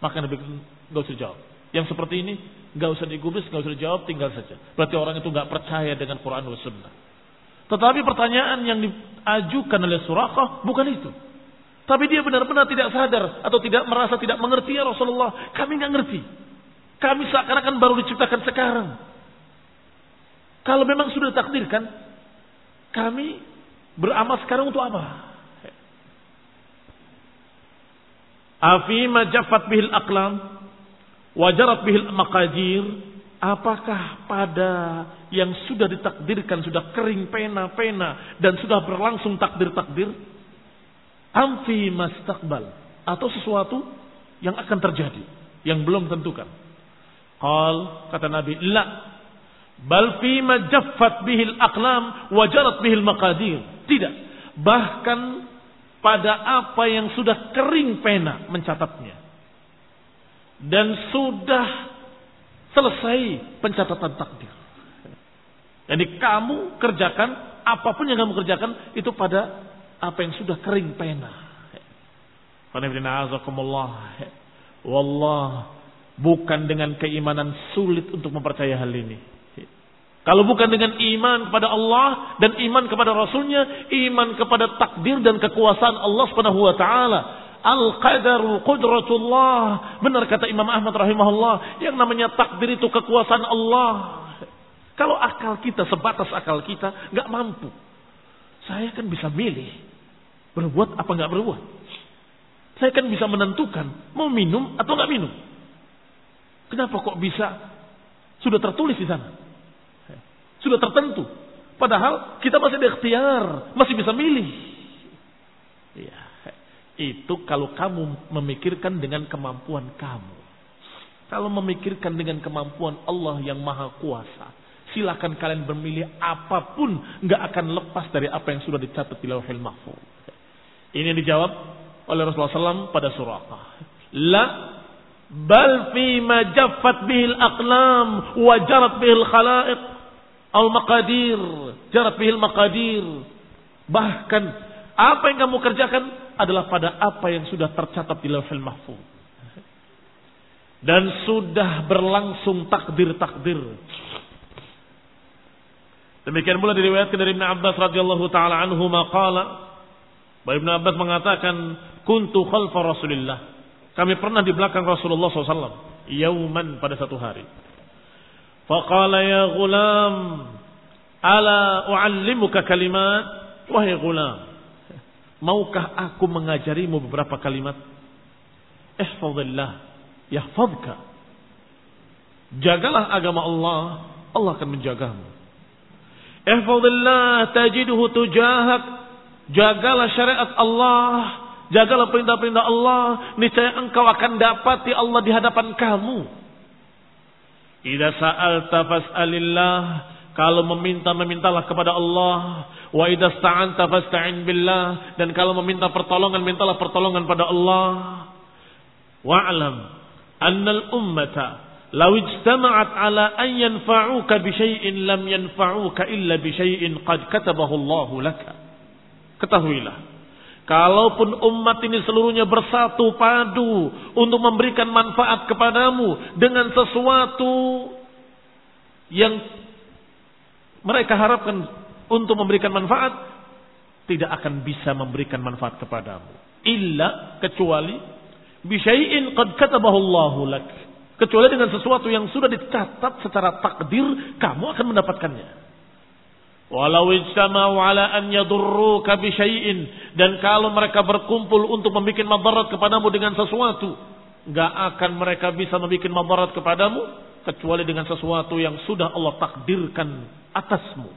Maka Nabi nggak usah jawab. Yang seperti ini nggak usah digubris, nggak usah dijawab, tinggal saja. Berarti orang itu nggak percaya dengan Quran dan Sunnah. Tetapi pertanyaan yang diajukan oleh Surakah bukan itu. Tapi dia benar-benar tidak sadar atau tidak merasa tidak mengerti ya Rasulullah. Kami nggak ngerti. Kami seakan-akan baru diciptakan sekarang. Kalau memang sudah takdirkan, kami beramal sekarang untuk apa? Afima jafat bihil aklam, wajarat bihil maqajir, Apakah pada yang sudah ditakdirkan, sudah kering pena-pena dan sudah berlangsung takdir-takdir? Amfi mastakbal atau sesuatu yang akan terjadi yang belum tentukan. Qal kata Nabi, la bal fi jaffat bihil aqlam wajarat bihil maqadir. Tidak. Bahkan pada apa yang sudah kering pena mencatatnya dan sudah Selesai pencatatan takdir. Jadi kamu kerjakan apa pun yang kamu kerjakan itu pada apa yang sudah kering pena. Wallah bukan dengan keimanan sulit untuk mempercayai hal ini. Kalau bukan dengan iman kepada Allah dan iman kepada Rasulnya, iman kepada takdir dan kekuasaan Allah Subhanahu wa taala, Al-qadaru qudratullah. Benar kata Imam Ahmad rahimahullah. Yang namanya takdir itu kekuasaan Allah. Kalau akal kita sebatas akal kita nggak mampu. Saya kan bisa milih. Berbuat apa nggak berbuat. Saya kan bisa menentukan mau minum atau nggak minum. Kenapa kok bisa? Sudah tertulis di sana. Sudah tertentu. Padahal kita masih berikhtiar, masih bisa milih. Iya. Itu kalau kamu memikirkan dengan kemampuan kamu. Kalau memikirkan dengan kemampuan Allah yang maha kuasa. Silakan kalian bermilih apa pun. nggak akan lepas dari apa yang sudah dicatat di lauhil mahfuz. Ini dijawab oleh Rasulullah SAW pada surah. La bal fi ma jaffat bihil aqlam wa jarat bihil khalaiq al maqadir jarat bihil maqadir bahkan apa yang kamu kerjakan adalah pada apa yang sudah tercatat di lauhul mahfuz. Dan sudah berlangsung takdir-takdir. Demikian pula diriwayatkan dari Ibn Abbas radhiyallahu taala anhu maqala bahwa Ibn Abbas mengatakan kuntu khalfa Rasulillah. Kami pernah di belakang Rasulullah SAW. Yauman pada satu hari. Faqala ya gulam. Ala uallimuka kalimat. Wahai gulam. Maukah aku mengajarimu beberapa kalimat? Ihfazillah yahfazka. Jagalah agama Allah, Allah akan menjagamu. Ihfazillah tajiduhu tujahak. Jagalah syariat Allah, jagalah perintah-perintah Allah, niscaya engkau akan dapati Allah di hadapan kamu. Idza sa'alta fas'alillah, kalau meminta memintalah kepada Allah. Wa idza sta'anta fasta'in billah dan kalau meminta pertolongan mintalah pertolongan pada Allah. Wa'lam annal ummata law ijtama'at ala an yanfa'uka bi lam yanfa'uka illa bi qad katabahu Allah laka. Ketahuilah Kalaupun umat ini seluruhnya bersatu padu untuk memberikan manfaat kepadamu dengan sesuatu yang mereka harapkan untuk memberikan manfaat tidak akan bisa memberikan manfaat kepadamu. Illa kecuali bisyai'in qad katabahu Allahu kecuali dengan sesuatu yang sudah dicatat secara takdir kamu akan mendapatkannya Walau ijtama'u ala an yadurruka bi syai'in dan kalau mereka berkumpul untuk membuat madarat kepadamu dengan sesuatu, enggak akan mereka bisa membuat madarat kepadamu kecuali dengan sesuatu yang sudah Allah takdirkan atasmu.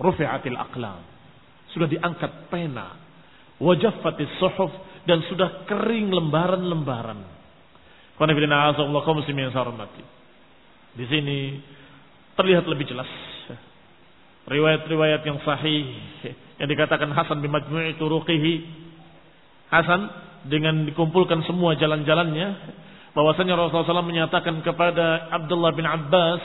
Rufi'atil aqlam. Sudah diangkat pena. Wajaffatis suhuf dan sudah kering lembaran-lembaran. Di sini terlihat lebih jelas riwayat-riwayat yang sahih yang dikatakan Hasan bin Majmu'i turuqihi Hasan dengan dikumpulkan semua jalan-jalannya bahwasanya Rasulullah SAW menyatakan kepada Abdullah bin Abbas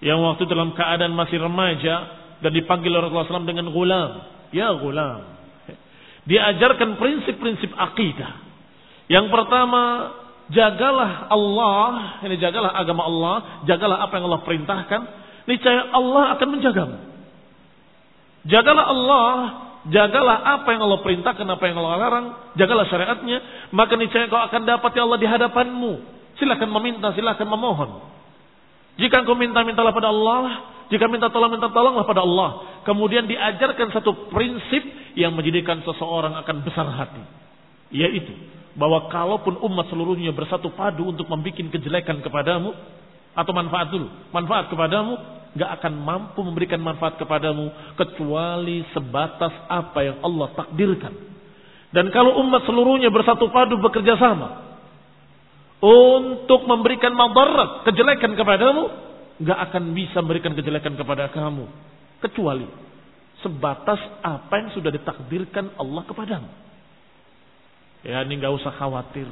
yang waktu dalam keadaan masih remaja dan dipanggil Rasulullah SAW dengan gulam ya gulam diajarkan prinsip-prinsip akidah yang pertama jagalah Allah ini jagalah agama Allah jagalah apa yang Allah perintahkan niscaya Allah akan menjagamu. Jagalah Allah, jagalah apa yang Allah perintahkan, apa yang Allah larang, jagalah syariatnya, maka niscaya kau akan dapat ya Allah di hadapanmu. Silakan meminta, silakan memohon. Jika engkau minta, mintalah pada Allah. Jika minta tolong, minta tolonglah pada Allah. Kemudian diajarkan satu prinsip yang menjadikan seseorang akan besar hati. Yaitu, bahwa kalaupun umat seluruhnya bersatu padu untuk membuat kejelekan kepadamu, atau manfaat dulu. Manfaat kepadamu gak akan mampu memberikan manfaat kepadamu kecuali sebatas apa yang Allah takdirkan. Dan kalau umat seluruhnya bersatu padu bekerja sama untuk memberikan madarat, kejelekan kepadamu, gak akan bisa memberikan kejelekan kepada kamu kecuali sebatas apa yang sudah ditakdirkan Allah kepadamu. Ya ini gak usah khawatir,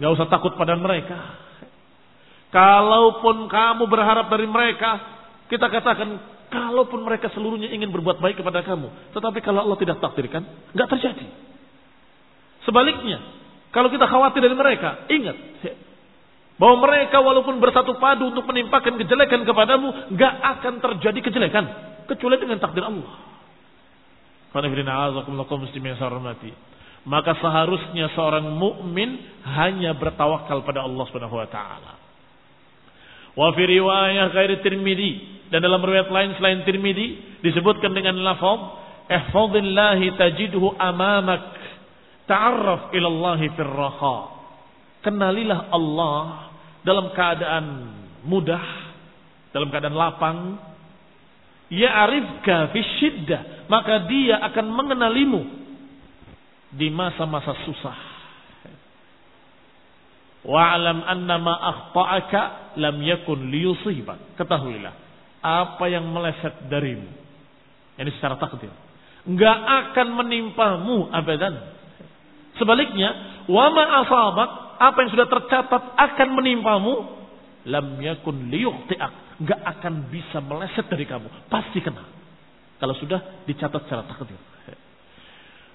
gak usah takut pada mereka. Kalaupun kamu berharap dari mereka, kita katakan, kalaupun mereka seluruhnya ingin berbuat baik kepada kamu, tetapi kalau Allah tidak takdirkan, nggak terjadi. Sebaliknya, kalau kita khawatir dari mereka, ingat bahwa mereka walaupun bersatu padu untuk menimpakan kejelekan kepadamu, nggak akan terjadi kejelekan kecuali dengan takdir Allah. Maka seharusnya seorang mukmin hanya bertawakal pada Allah Subhanahu wa taala. Wa fi riwayah ghairi Tirmidzi dan dalam riwayat lain selain Tirmidzi disebutkan dengan lafaz ihfazillahi tajidhu amamak ta'arraf ila Allah fir raha. Kenalilah Allah dalam keadaan mudah, dalam keadaan lapang. Ya'rifka fi syiddah, maka dia akan mengenalimu di masa-masa susah. Wa'alam anna ma akhta'aka lam yakun liyusibak. Ketahuilah. Apa yang meleset darimu. Ini secara takdir. Enggak akan menimpamu abadan. Sebaliknya, wa ma asabak. Apa yang sudah tercatat akan menimpamu. Lam yakun liyukhti'ak. Enggak akan bisa meleset dari kamu. Pasti kena. Kalau sudah dicatat secara takdir.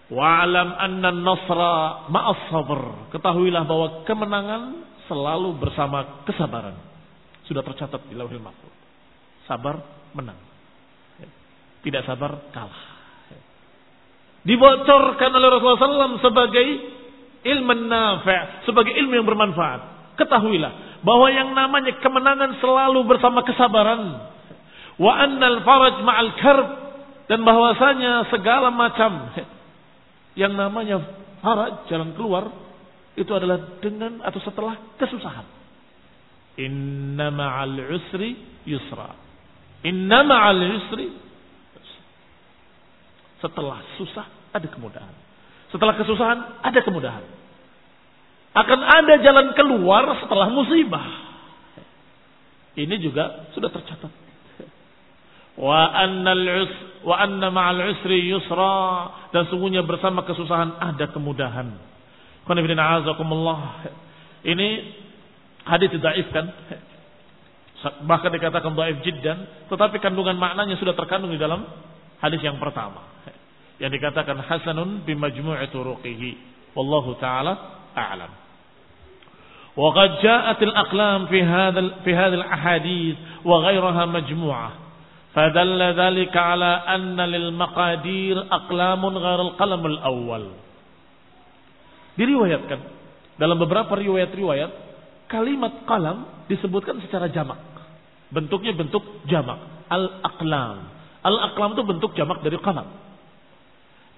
Wa'alam anna nasra ma'as sabr. Ketahuilah bahwa kemenangan selalu bersama kesabaran. Sudah tercatat di lauhil mahfuz. Sabar menang. Tidak sabar kalah. Dibocorkan oleh Rasulullah SAW sebagai ilmu nafi' sebagai ilmu yang bermanfaat. Ketahuilah bahwa yang namanya kemenangan selalu bersama kesabaran. Wa annal faraj ma'al karb dan bahwasanya segala macam yang namanya faraj, jalan keluar, itu adalah dengan atau setelah kesusahan. Inna ma'al usri yusra. Inna ma'al usri setelah susah ada kemudahan. Setelah kesusahan ada kemudahan. Akan ada jalan keluar setelah musibah. Ini juga sudah tercatat. Wa annal us wa anna ma'al usri yusra dan sungguhnya bersama kesusahan ada kemudahan. Ini hadis dhaif kan? Bahkan dikatakan dhaif jiddan, tetapi kandungan maknanya sudah terkandung di dalam hadis yang pertama. Yang dikatakan hasanun bi majmu'i turuqihi. Wallahu taala a'lam. وقد جاءت الأقلام في هذا في هذه الأحاديث وغيرها مجموعة فدل ذلك على أن للمقادير أقلام غير القلم الأول diriwayatkan dalam beberapa riwayat-riwayat kalimat kalam disebutkan secara jamak bentuknya bentuk jamak al-aqlam. Al-aqlam itu bentuk jamak dari qalam.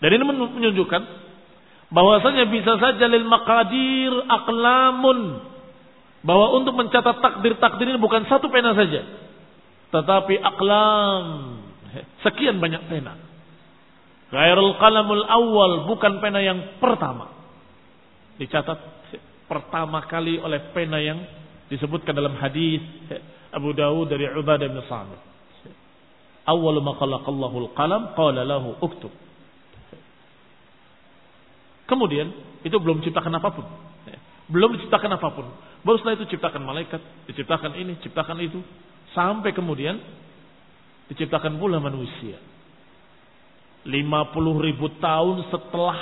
Dan ini menunjukkan bahwasanya bisa saja lil maqadir aqlamun bahwa untuk mencatat takdir-takdir ini bukan satu pena saja tetapi aqlam sekian banyak pena ghairul qalamul awal bukan pena yang pertama dicatat pertama kali oleh pena yang disebutkan dalam hadis Abu Dawud dari Ubadah bin Samit awal ma al-qalam qala lahu uktub Kemudian itu belum ciptakan apa pun. Belum diciptakan apa pun. Baru setelah itu ciptakan malaikat, diciptakan ini, ciptakan itu. Sampai kemudian diciptakan pula manusia. 50 ribu tahun setelah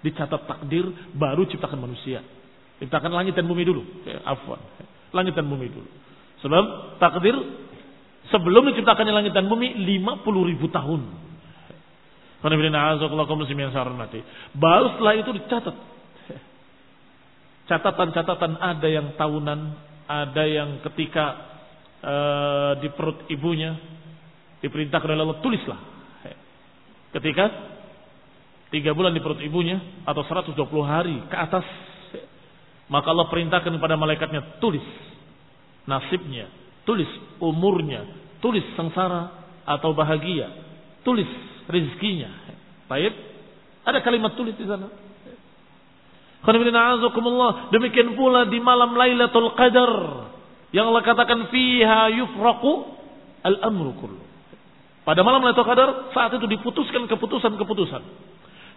dicatat takdir baru ciptakan manusia. Ciptakan langit dan bumi dulu. Ya, afwan. Langit dan bumi dulu. Sebab takdir sebelum diciptakannya langit dan bumi 50 ribu tahun. Baru setelah itu dicatat. Catatan-catatan ada yang tahunan, ada yang ketika uh, di perut ibunya diperintahkan oleh Allah tulislah. Ketika tiga bulan di perut ibunya atau 120 hari ke atas, maka Allah perintahkan kepada malaikatnya tulis nasibnya, tulis umurnya, tulis sengsara atau bahagia, tulis rizkinya. Baik, ada kalimat tulis di sana. Demikian pula di malam Lailatul Qadar yang Allah katakan fiha yufraqu al-amru kullu. Pada malam Lailatul Qadar saat itu diputuskan keputusan-keputusan.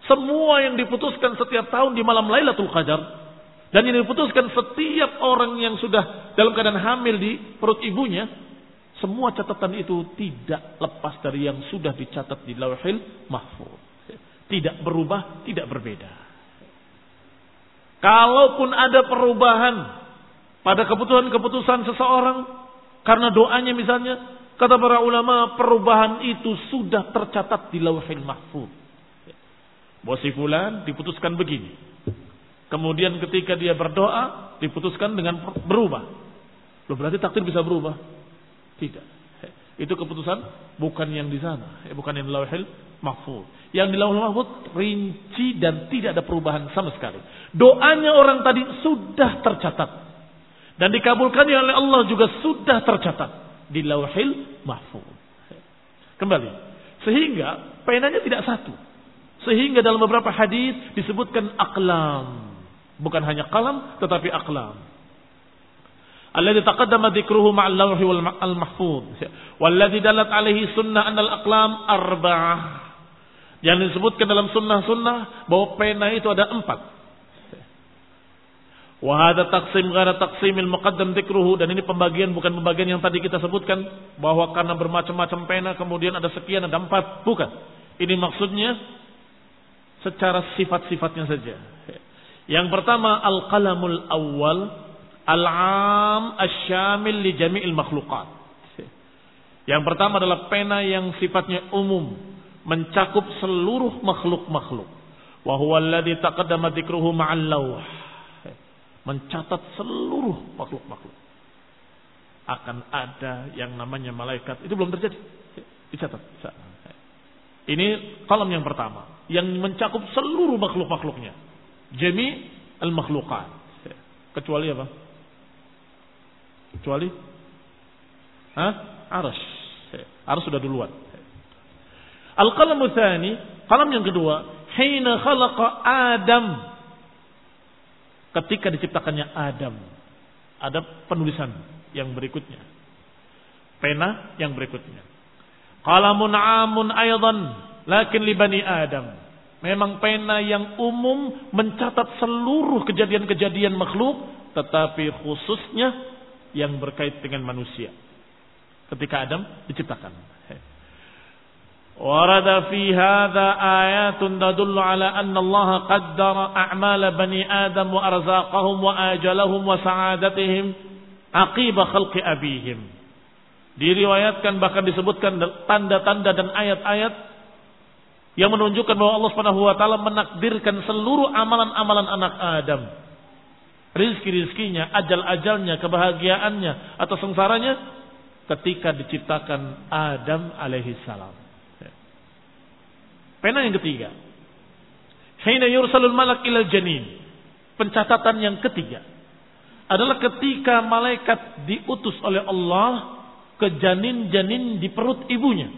Semua yang diputuskan setiap tahun di malam Lailatul Qadar dan yang diputuskan setiap orang yang sudah dalam keadaan hamil di perut ibunya semua catatan itu tidak lepas dari yang sudah dicatat di lauhil mahfuz. Tidak berubah, tidak berbeda. Kalaupun ada perubahan pada keputusan-keputusan seseorang karena doanya misalnya, kata para ulama perubahan itu sudah tercatat di lauhil mahfuz. Bosi fulan diputuskan begini. Kemudian ketika dia berdoa diputuskan dengan berubah. Loh berarti takdir bisa berubah. Tidak. Itu keputusan bukan yang di sana, bukan yang di lauhil mahfud. Yang di lauhil mahfud rinci dan tidak ada perubahan sama sekali. Doanya orang tadi sudah tercatat. Dan dikabulkannya oleh Allah juga sudah tercatat di lauhil mahfud. Kembali. Sehingga penanya tidak satu. Sehingga dalam beberapa hadis disebutkan aklam. Bukan hanya kalam tetapi aklam alladhi taqaddama dzikruhu ma'al lawhi wal mahfuz walladhi dalat alaihi sunnah anal aqlam arba'ah yang disebutkan dalam sunnah-sunnah bahwa pena itu ada empat Wahada taksim gara taksimil muqaddam dzikruhu dan ini pembagian bukan pembagian yang tadi kita sebutkan bahwa karena bermacam-macam pena kemudian ada sekian ada empat bukan. Ini maksudnya secara sifat-sifatnya saja. Yang pertama al-qalamul awal Al-am asyamil li jami'il makhlukat. Yang pertama adalah pena yang sifatnya umum, mencakup seluruh makhluk-makhluk. Wa huwa alladhi ma'al lawh. Mencatat seluruh makhluk-makhluk. Akan ada yang namanya malaikat. Itu belum terjadi. Dicatat. Ini kolam yang pertama. Yang mencakup seluruh makhluk-makhluknya. Jami al-makhlukat. Kecuali apa? Kecuali Hah? Aras. Aras sudah duluan. Al-qalam tsani, yang kedua, hina khalaqa Adam. Ketika diciptakannya Adam. Ada penulisan yang berikutnya. Pena yang berikutnya. Qalamun amun aydan, lakin li bani Adam. Memang pena yang umum mencatat seluruh kejadian-kejadian makhluk, tetapi khususnya yang berkait dengan manusia. Ketika Adam diciptakan. Ayatun tadullu ala anna Allah qaddara a'mal bani Adam wa arzaqahum wa ajalahum wa sa'adatihim aqiba khalqi abihim. Diriwayatkan bahkan disebutkan tanda-tanda dan ayat-ayat yang menunjukkan bahwa Allah Subhanahu wa taala menakdirkan seluruh amalan-amalan anak Adam rizki-rizkinya, ajal-ajalnya, kebahagiaannya atau sengsaranya ketika diciptakan Adam alaihi salam. Pena yang ketiga. Hina yursalul malak ilal janin. Pencatatan yang ketiga. Adalah ketika malaikat diutus oleh Allah ke janin-janin di perut ibunya.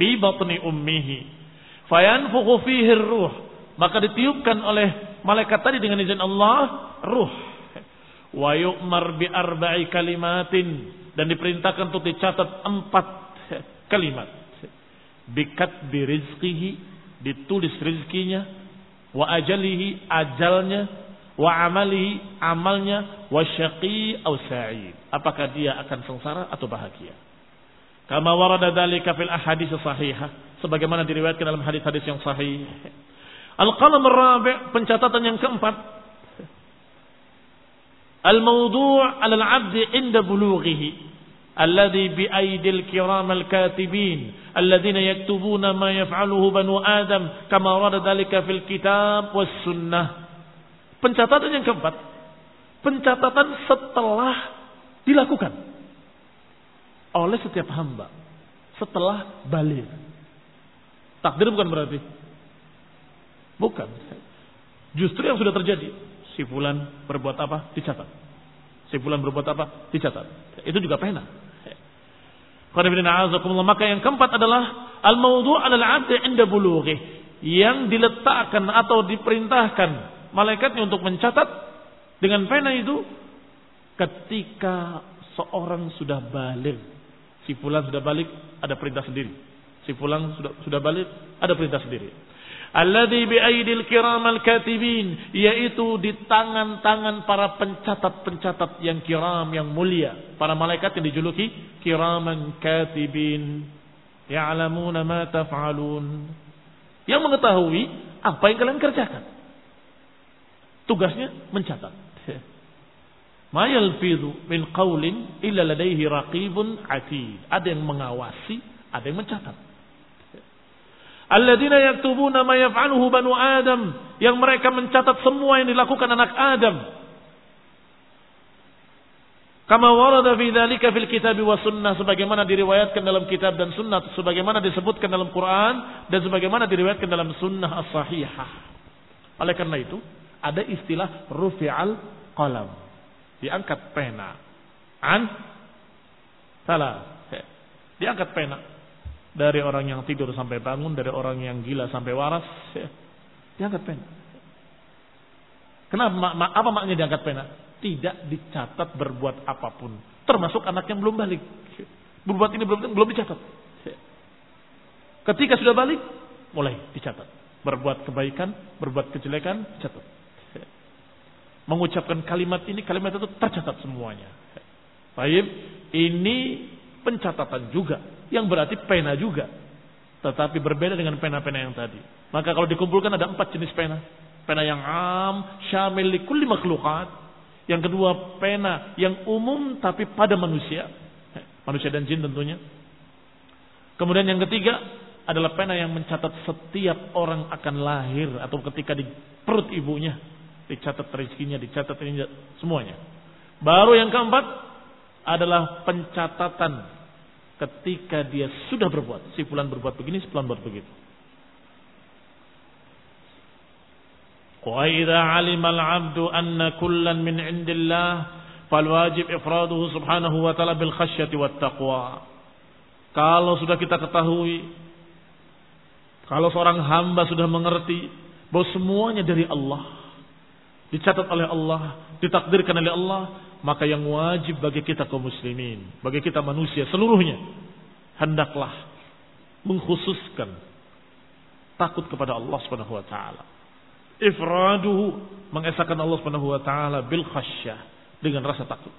Fi batni ummihi. Fayanfukhu fihi ruh. Maka ditiupkan oleh malaikat tadi dengan izin Allah ruh. Wa yu'mar bi arba'i kalimatin dan diperintahkan untuk dicatat empat kalimat. Bikat birizqihi, ditulis rizkinya, wa ajalihi, ajalnya, wa amalihi, amalnya, wa syaqi au sa'id. Apakah dia akan sengsara atau bahagia? Kama warada dzalika fil ahadits sahihah, sebagaimana diriwayatkan dalam hadis-hadis yang sahih. Al-qalam rabi' pencatatan yang keempat Al-mawdu' 'ala al-'abd 'inda bulughihi alladhi bi aidil kiram al-katibin alladhina yaktubuna ma yaf'aluhu banu Adam kama warada dhalika fil kitab sunnah. Pencatatan yang keempat, pencatatan setelah dilakukan oleh setiap hamba setelah balik. Takdir bukan berarti? Bukan. Justru yang sudah terjadi Si fulan berbuat apa? Dicatat. Si fulan berbuat apa? Dicatat. Itu juga pena. Maka yang keempat adalah al-mawdu' adalah 'abdi 'inda bulughi yang diletakkan atau diperintahkan malaikatnya untuk mencatat dengan pena itu ketika seorang sudah balik. Si fulan sudah balik, ada perintah sendiri. Si fulan sudah sudah balik, ada perintah sendiri. Alladhi biaidil kiramal katibin. Yaitu di tangan-tangan para pencatat-pencatat yang kiram, yang mulia. Para malaikat yang dijuluki kiraman katibin. Ya'lamuna ma taf'alun. Yang mengetahui apa yang kalian kerjakan. Tugasnya mencatat. Ma yalfidhu min qawlin illa ladaihi raqibun atid. Ada yang mengawasi, ada yang mencatat. Alladzina yaktubuna ma yaf'aluhu banu Adam, yang mereka mencatat semua yang dilakukan anak Adam. Kama warada fi dzalika fil kitab wa sunnah sebagaimana diriwayatkan dalam kitab dan sunnah sebagaimana disebutkan dalam Quran dan sebagaimana diriwayatkan dalam sunnah as-sahihah. Oleh karena itu, ada istilah rufi'al qalam. Diangkat pena. An salah. Diangkat pena dari orang yang tidur sampai bangun, dari orang yang gila sampai waras, ya, diangkat pena. Kenapa? Ma apa maknanya diangkat pena? Tidak dicatat berbuat apa pun, termasuk anak yang belum balik. Berbuat ini belum belum dicatat. Ketika sudah balik, mulai dicatat. Berbuat kebaikan, berbuat kejelekan, catat. Mengucapkan kalimat ini, kalimat itu tercatat semuanya. Baik, ini pencatatan juga yang berarti pena juga. Tetapi berbeda dengan pena-pena yang tadi. Maka kalau dikumpulkan ada empat jenis pena. Pena yang am, syamil li kulli makhlukat. Yang kedua pena yang umum tapi pada manusia. Manusia dan jin tentunya. Kemudian yang ketiga adalah pena yang mencatat setiap orang akan lahir atau ketika di perut ibunya. Dicatat rezekinya, dicatat ini semuanya. Baru yang keempat adalah pencatatan ketika dia sudah berbuat. Si fulan berbuat begini, si fulan berbuat begitu. Anna kullan min 'indillah fal wajib ifraduhu subhanahu wa ta'ala bil khasyati wat taqwa. Kalau sudah kita ketahui kalau seorang hamba sudah mengerti bahwa semuanya dari Allah, dicatat oleh Allah, ditakdirkan oleh Allah, maka yang wajib bagi kita kaum muslimin, bagi kita manusia seluruhnya, hendaklah mengkhususkan takut kepada Allah Subhanahu wa taala. Ifraduhu mengesahkan Allah Subhanahu wa taala bil khasyah dengan rasa takut.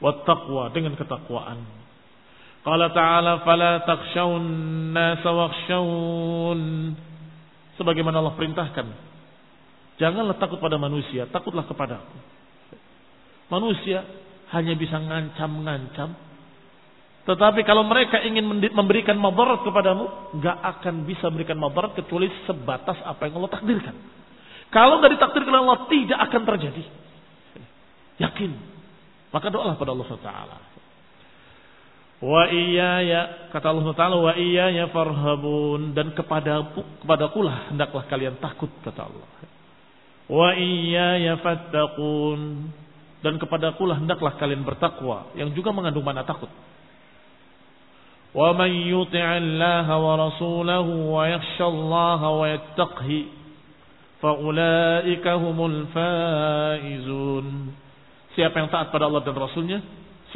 Wa taqwa dengan ketakwaan. Qala ta'ala fala takhshawun nasa wakhshawun. Sebagaimana Allah perintahkan. Janganlah takut pada manusia, takutlah kepadaku. Manusia hanya bisa ngancam-ngancam. Tetapi kalau mereka ingin memberikan madarat kepadamu, nggak akan bisa memberikan madarat kecuali sebatas apa yang Allah takdirkan. Kalau nggak ditakdirkan Allah, tidak akan terjadi. Yakin. Maka doalah pada Allah SWT. Wa iyaya kata Allah Taala wa iyaya farhabun dan kepada kepada kulah hendaklah kalian takut kata Allah. Wa iyaya fattaqun dan kepada kulah hendaklah kalian bertakwa yang juga mengandung makna takut. Wa man yuti'allaha wa rasulahu wa yakhshallaha wa yattaqhi fa ulaika humul faizun. Siapa yang taat pada Allah dan Rasulnya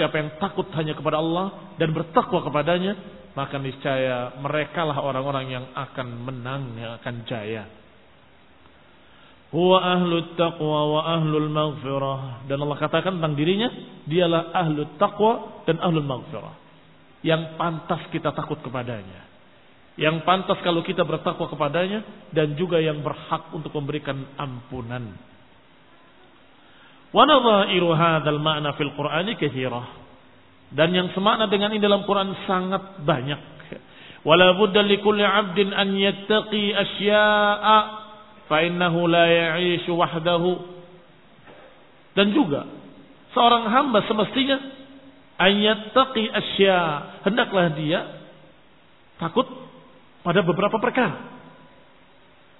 Siapa yang takut hanya kepada Allah dan bertakwa kepadanya, maka niscaya merekalah orang-orang yang akan menang, yang akan jaya. Huwa ahlu taqwa wa ahlul maghfirah. Dan Allah katakan tentang dirinya, dialah ahlu taqwa dan ahlul maghfirah. Yang pantas kita takut kepadanya. Yang pantas kalau kita bertakwa kepadanya dan juga yang berhak untuk memberikan ampunan. Wa nadhairu hadzal ma'na fil Qur'ani katsirah. Dan yang semakna dengan ini dalam Quran sangat banyak. Wala budda likulli 'abdin an yattaqi asya'a fa innahu la ya'ishu wahdahu. Dan juga seorang hamba semestinya an yattaqi asya, hendaklah dia takut pada beberapa perkara.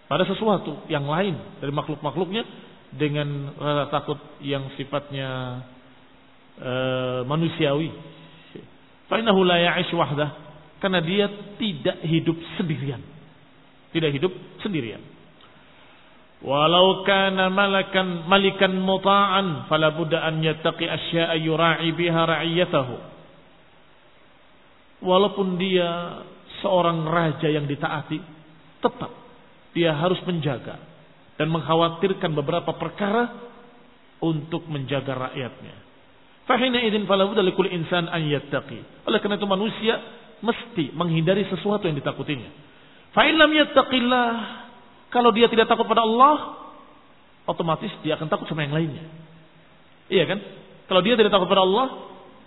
Pada sesuatu yang lain dari makhluk-makhluknya dengan rasa takut yang sifatnya uh, manusiawi. Fainahu la ya'ish wahdah karena dia tidak hidup sendirian. Tidak hidup sendirian. Walau kana malakan malikan muta'an fala budda an yattaqi asya'a yura'i biha ra'iyatahu. Walaupun dia seorang raja yang ditaati, tetap dia harus menjaga dan mengkhawatirkan beberapa perkara untuk menjaga rakyatnya. Fahina idin falabuda likul insan an yattaqi. Oleh karena itu manusia mesti menghindari sesuatu yang ditakutinya. Fa lam yattaqillah, kalau dia tidak takut pada Allah, otomatis dia akan takut sama yang lainnya. Iya kan? Kalau dia tidak takut pada Allah,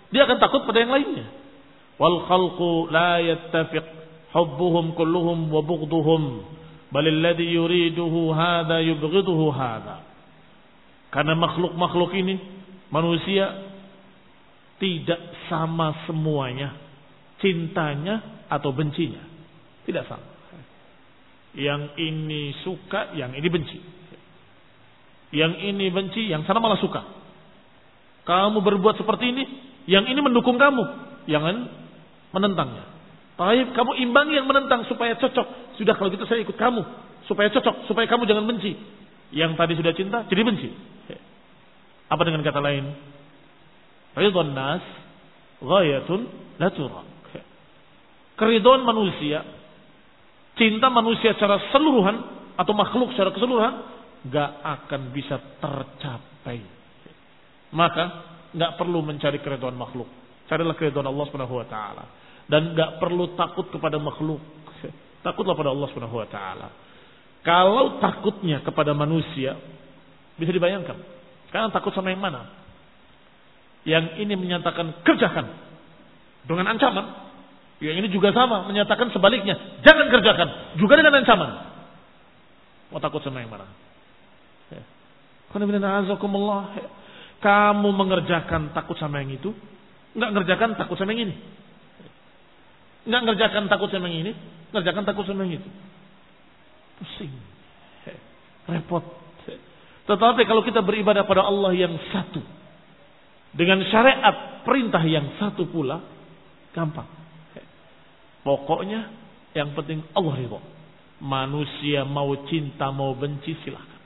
dia akan takut pada yang lainnya. Wal khalqu la yattafiq hubbuhum kulluhum wa bughduhum bal alladhi yuriduhu hadha yubghiduhu hadha karena makhluk-makhluk ini manusia tidak sama semuanya cintanya atau bencinya tidak sama yang ini suka yang ini benci yang ini benci yang sana malah suka kamu berbuat seperti ini yang ini mendukung kamu jangan menentangnya Baik, kamu imbangi yang menentang supaya cocok. Sudah kalau gitu saya ikut kamu. Supaya cocok, supaya kamu jangan benci. Yang tadi sudah cinta, jadi benci. Apa dengan kata lain? Ridwan nas ghayatun la turak. Manusia, cinta manusia secara keseluruhan atau makhluk secara keseluruhan gak akan bisa tercapai. Maka gak perlu mencari keridhaan makhluk. Carilah keridhaan Allah Subhanahu wa taala dan nggak perlu takut kepada makhluk. Takutlah pada Allah Subhanahu wa taala. Kalau takutnya kepada manusia bisa dibayangkan. Karena takut sama yang mana? Yang ini menyatakan kerjakan dengan ancaman. Yang ini juga sama menyatakan sebaliknya, jangan kerjakan juga dengan ancaman. Mau takut sama yang mana? Ya. Kamu mengerjakan takut sama yang itu, nggak ngerjakan takut sama yang ini. Nggak ngerjakan takut sama yang ini, ngerjakan takut sama yang itu. Pusing. Repot. Tetapi kalau kita beribadah pada Allah yang satu. Dengan syariat perintah yang satu pula. Gampang. Pokoknya yang penting Allah ridho. Manusia mau cinta mau benci silahkan.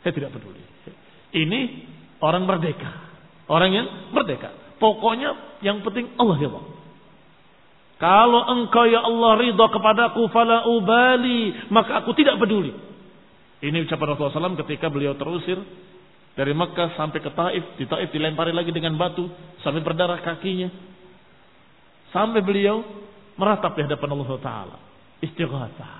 Saya tidak peduli. Ini orang merdeka. Orang yang merdeka. Pokoknya yang penting Allah ridho. Kalau engkau ya Allah ridha kepadaku fala ubali, maka aku tidak peduli. Ini ucapan Rasulullah SAW ketika beliau terusir dari Mekah sampai ke Taif. Di Taif dilempari lagi dengan batu sampai berdarah kakinya. Sampai beliau meratap di hadapan Allah Taala. Istighatha.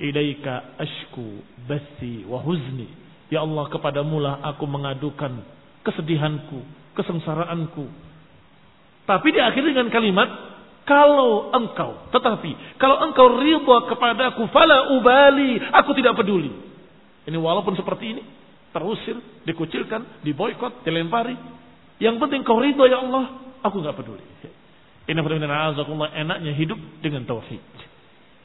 Ilaika ashku basi wa huzni. Ya Allah kepadamulah aku mengadukan kesedihanku, kesengsaraanku, tapi diakhiri dengan kalimat kalau engkau, tetapi kalau engkau ridha kepadaku fala ubali, aku tidak peduli. Ini walaupun seperti ini, terusir, dikucilkan, diboykot, dilempari. Yang penting kau ridha ya Allah, aku nggak peduli. Ini enaknya hidup dengan tauhid.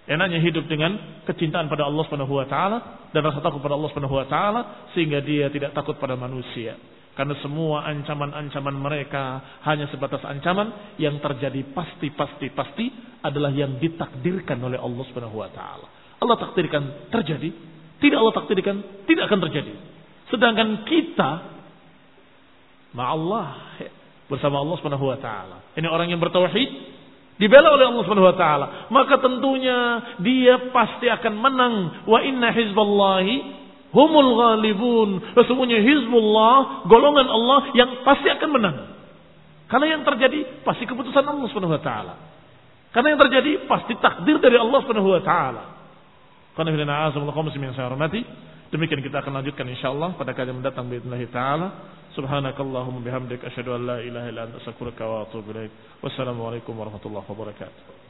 Enaknya hidup dengan kecintaan pada Allah Subhanahu wa taala dan rasa takut pada Allah Subhanahu wa taala sehingga dia tidak takut pada manusia. Karena semua ancaman-ancaman mereka hanya sebatas ancaman yang terjadi pasti pasti pasti adalah yang ditakdirkan oleh Allah Subhanahu wa taala. Allah takdirkan terjadi, tidak Allah takdirkan tidak akan terjadi. Sedangkan kita ma Allah bersama Allah Subhanahu wa taala. Ini orang yang bertauhid dibela oleh Allah Subhanahu wa taala, maka tentunya dia pasti akan menang. Wa inna hizballahi humul ghalibun. Sesungguhnya hizbullah, golongan Allah yang pasti akan menang. Karena yang terjadi pasti keputusan Allah Subhanahu wa taala. Karena yang terjadi pasti takdir dari Allah Subhanahu wa taala. Karena bila yang saya hormati, Demikian kita akan lanjutkan insyaallah pada kali mendatang biidznillah taala. Subhanakallahumma bihamdik asyhadu an la ilaha illa anta astaghfiruka wa atubu ilaik. Wassalamualaikum warahmatullahi wabarakatuh.